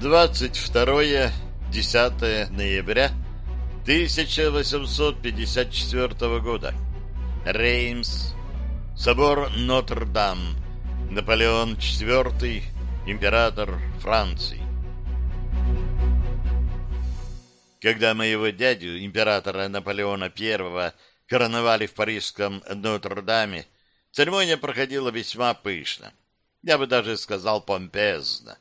22-10 ноября 1854 года. Реймс. Собор Нотр-Дам. Наполеон IV, император Франции. Когда моего дядю, императора Наполеона I, короновали в парижском Нотр-Даме, церемония проходила весьма пышно. Я бы даже сказал помпезно.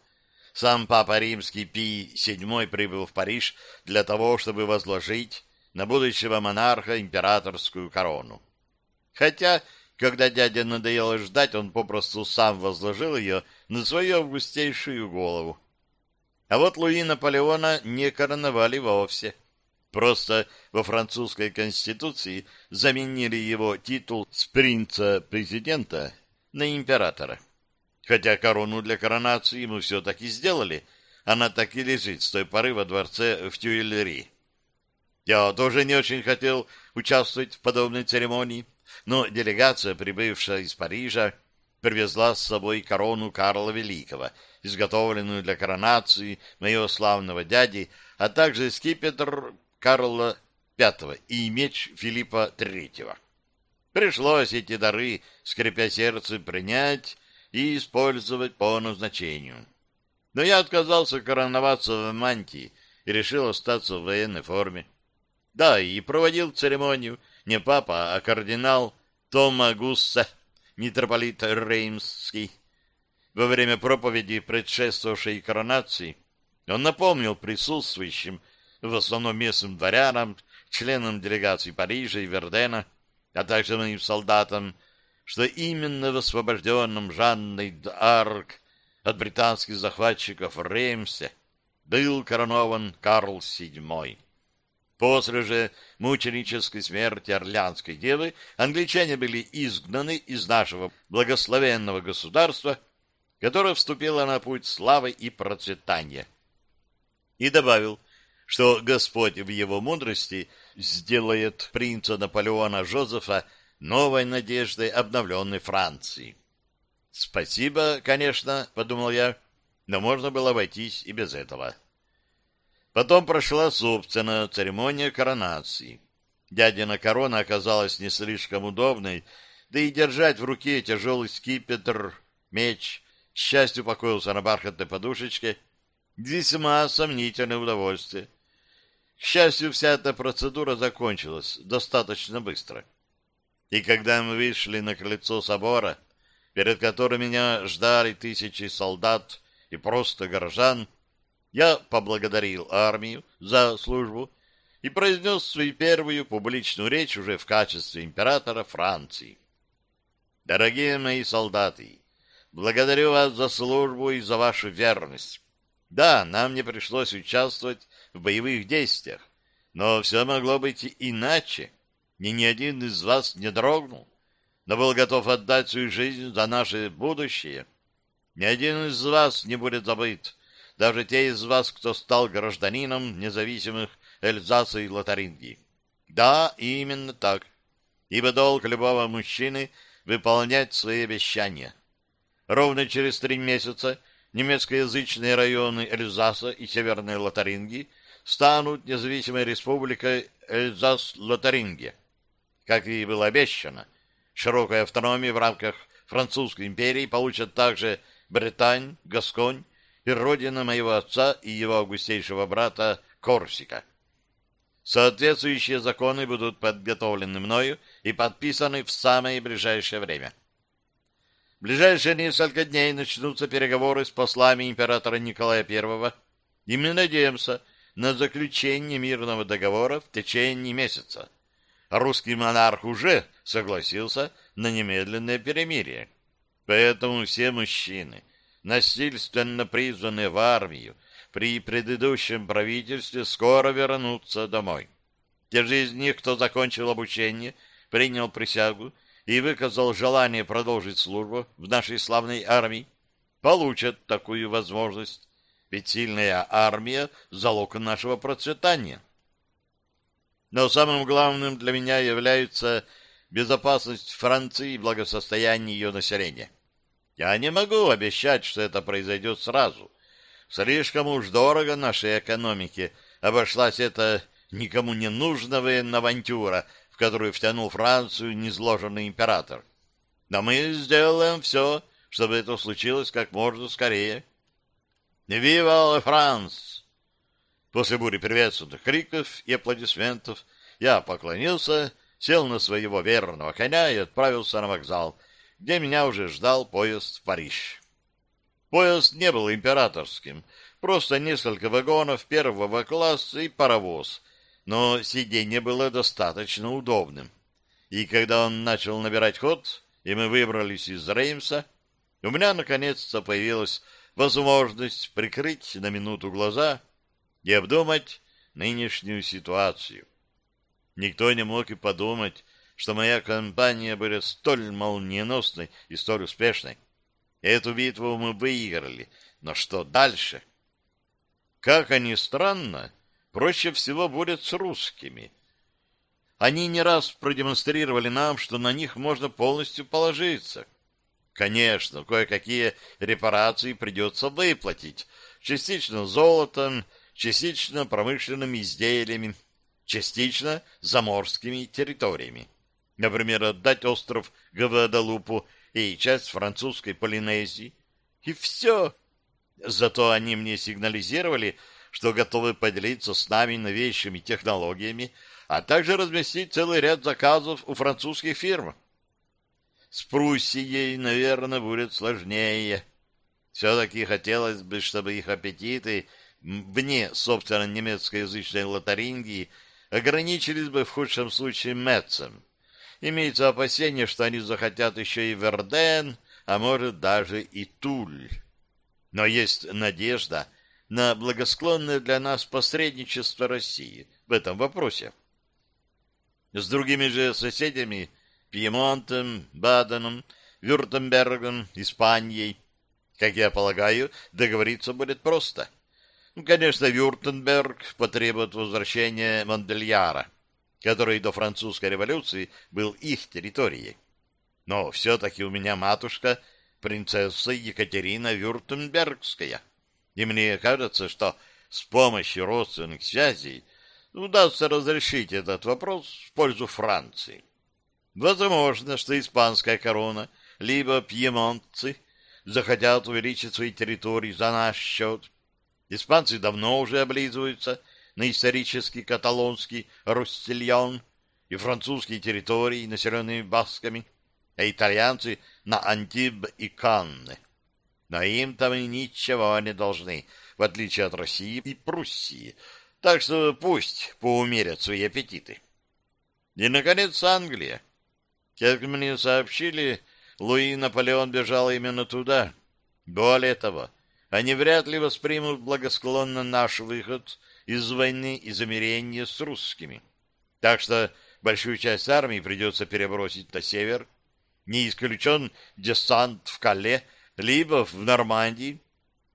Сам папа римский Пий VII прибыл в Париж для того, чтобы возложить на будущего монарха императорскую корону. Хотя, когда дядя надоело ждать, он попросту сам возложил ее на свою августейшую голову. А вот Луи Наполеона не короновали вовсе. Просто во французской конституции заменили его титул с принца-президента на императора. Хотя корону для коронации ему все-таки сделали, она так и лежит с той поры во дворце в Тюильри. Я тоже не очень хотел участвовать в подобной церемонии, но делегация, прибывшая из Парижа, привезла с собой корону Карла Великого, изготовленную для коронации моего славного дяди, а также скипетр Карла V и меч Филиппа III. Пришлось эти дары, скрипя сердце, принять и использовать по назначению. Но я отказался короноваться в мантии и решил остаться в военной форме. Да, и проводил церемонию не папа, а кардинал Тома Гусса, митрополит Реймский. Во время проповеди, предшествовавшей коронации, он напомнил присутствующим, в основном местным дворянам, членам делегаций Парижа и Вердена, а также моим солдатам, что именно в освобожденном Жанной д'Арк от британских захватчиков Реймсе был коронован Карл VII. После же мученической смерти Орлянской девы англичане были изгнаны из нашего благословенного государства, которое вступило на путь славы и процветания. И добавил, что Господь в его мудрости сделает принца Наполеона Жозефа новой надеждой обновленной Франции. Спасибо, конечно, подумал я, но можно было обойтись и без этого. Потом прошла, собственно, церемония коронации. Дядина корона оказалась не слишком удобной, да и держать в руке тяжелый скипетр, меч, к счастью, покоился на бархатной подушечке, весьма сомнительное удовольствие. К счастью, вся эта процедура закончилась достаточно быстро. И когда мы вышли на крыльцо собора, перед которым меня ждали тысячи солдат и просто горожан, я поблагодарил армию за службу и произнес свою первую публичную речь уже в качестве императора Франции. Дорогие мои солдаты, благодарю вас за службу и за вашу верность. Да, нам не пришлось участвовать в боевых действиях, но все могло быть иначе. Ни, ни один из вас не дрогнул, но был готов отдать свою жизнь за наше будущее. Ни один из вас не будет забыт даже те из вас, кто стал гражданином независимых Эльзаса и Лотарингии. Да, именно так. Ибо долг любого мужчины выполнять свои обещания. Ровно через три месяца немецкоязычные районы Эльзаса и Северной Лотарингии станут независимой республикой Эльзас-Лотарингия. Как и было обещано, широкую автономию в рамках Французской империи получат также Британь, Гасконь и родина моего отца и его августейшего брата Корсика. Соответствующие законы будут подготовлены мною и подписаны в самое ближайшее время. В ближайшие несколько дней начнутся переговоры с послами императора Николая I, и мы надеемся на заключение мирного договора в течение месяца. Русский монарх уже согласился на немедленное перемирие. Поэтому все мужчины, насильственно призванные в армию при предыдущем правительстве, скоро вернутся домой. Те же из них, кто закончил обучение, принял присягу и выказал желание продолжить службу в нашей славной армии, получат такую возможность, ведь сильная армия — залог нашего процветания. Но самым главным для меня является безопасность Франции и благосостояние ее населения. Я не могу обещать, что это произойдет сразу. Слишком уж дорого нашей экономике обошлась эта никому не нужная авантюра, в которую втянул Францию незложенный император. Но мы сделаем все, чтобы это случилось как можно скорее. «Вива Франс!» После бури приветственных криков и аплодисментов я поклонился, сел на своего верного коня и отправился на вокзал, где меня уже ждал поезд в Париж. Поезд не был императорским, просто несколько вагонов первого класса и паровоз, но сиденье было достаточно удобным. И когда он начал набирать ход, и мы выбрались из Реймса, у меня наконец-то появилась возможность прикрыть на минуту глаза и обдумать нынешнюю ситуацию. Никто не мог и подумать, что моя компания будет столь молниеносной и столь успешной. Эту битву мы выиграли, но что дальше? Как они странно, проще всего будет с русскими. Они не раз продемонстрировали нам, что на них можно полностью положиться. Конечно, кое-какие репарации придется выплатить, частично золотом, частично промышленными изделиями, частично заморскими территориями. Например, отдать остров Гвадалупу и часть французской Полинезии. И все. Зато они мне сигнализировали, что готовы поделиться с нами новейшими технологиями, а также разместить целый ряд заказов у французских фирм. С Пруссией, наверное, будет сложнее. Все-таки хотелось бы, чтобы их аппетиты вне, собственно, немецкоязычной Лотарингии ограничились бы в худшем случае Метцем. Имеется опасение, что они захотят еще и Верден, а может даже и Туль. Но есть надежда на благосклонное для нас посредничество России в этом вопросе. С другими же соседями, Пьемонтом, Баденом, Вюртембергом, Испанией, как я полагаю, договориться будет просто. Конечно, Вюртемберг потребует возвращения Мондельяра, который до французской революции был их территорией. Но все-таки у меня матушка принцесса Екатерина Вюртембергская, и мне кажется, что с помощью родственных связей удастся разрешить этот вопрос в пользу Франции. Возможно, что испанская корона, либо пьемонтцы захотят увеличить свои территории за наш счет. Испанцы давно уже облизываются на исторический каталонский Ростильон и французские территории, населенные басками, а итальянцы на Антиб и Канны. Но им там и ничего не должны, в отличие от России и Пруссии. Так что пусть поумерят свои аппетиты. И, наконец, Англия. Как мне сообщили, Луи Наполеон бежал именно туда. Более того, они вряд ли воспримут благосклонно наш выход из войны и замирения с русскими. Так что большую часть армии придется перебросить на север. Не исключен десант в Кале, либо в Нормандии,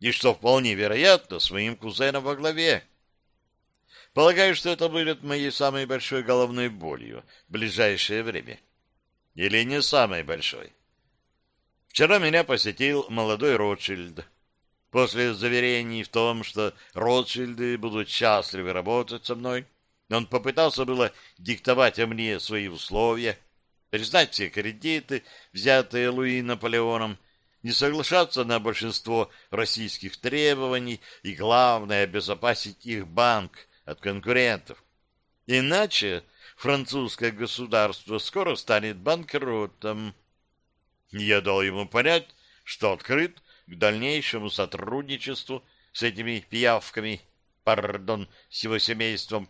и, что вполне вероятно, своим кузеном во главе. Полагаю, что это будет моей самой большой головной болью в ближайшее время. Или не самой большой. Вчера меня посетил молодой Ротшильд. После заверений в том, что Ротшильды будут счастливы работать со мной, он попытался было диктовать мне свои условия, признать все кредиты, взятые Луи Наполеоном, не соглашаться на большинство российских требований и, главное, обезопасить их банк от конкурентов. Иначе французское государство скоро станет банкротом. Я дал ему понять, что открыт к дальнейшему сотрудничеству с этими пиявками, пардон, с его семейством,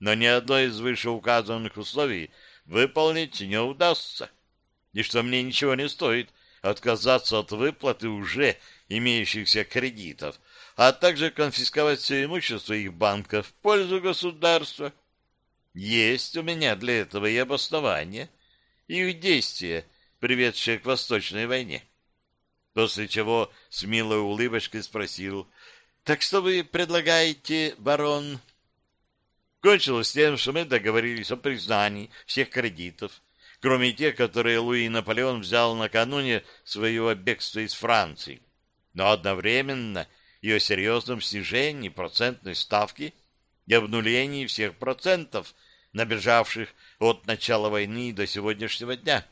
но ни одно из вышеуказанных условий выполнить не удастся, и что мне ничего не стоит отказаться от выплаты уже имеющихся кредитов, а также конфисковать все имущество их банков в пользу государства. Есть у меня для этого и обоснование, их действия, приведшие к Восточной войне после чего с милой улыбочкой спросил, «Так что вы предлагаете, барон?» Кончилось тем, что мы договорились о признании всех кредитов, кроме тех, которые Луи Наполеон взял накануне своего бегства из Франции. Но одновременно и о серьезном снижении процентной ставки и обнулении всех процентов, набежавших от начала войны до сегодняшнего дня.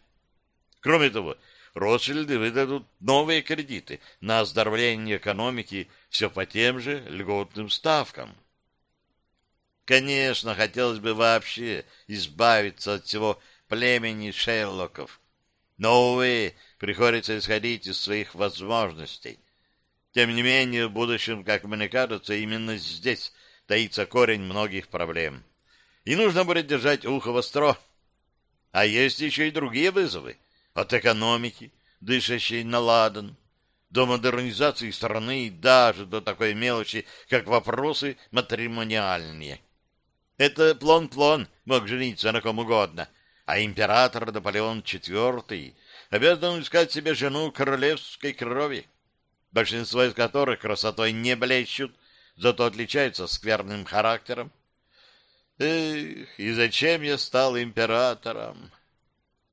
Кроме того, Ротшильды выдадут новые кредиты на оздоровление экономики все по тем же льготным ставкам. Конечно, хотелось бы вообще избавиться от всего племени Шерлоков. Но, увы, приходится исходить из своих возможностей. Тем не менее, в будущем, как мне кажется, именно здесь таится корень многих проблем. И нужно будет держать ухо востро. А есть еще и другие вызовы. От экономики, дышащей на ладан, до модернизации страны и даже до такой мелочи, как вопросы матримониальные. Это Плон-Плон мог жениться на ком угодно, а император Наполеон IV обязан искать себе жену королевской крови, большинство из которых красотой не блещут, зато отличаются скверным характером. Эх, и зачем я стал императором?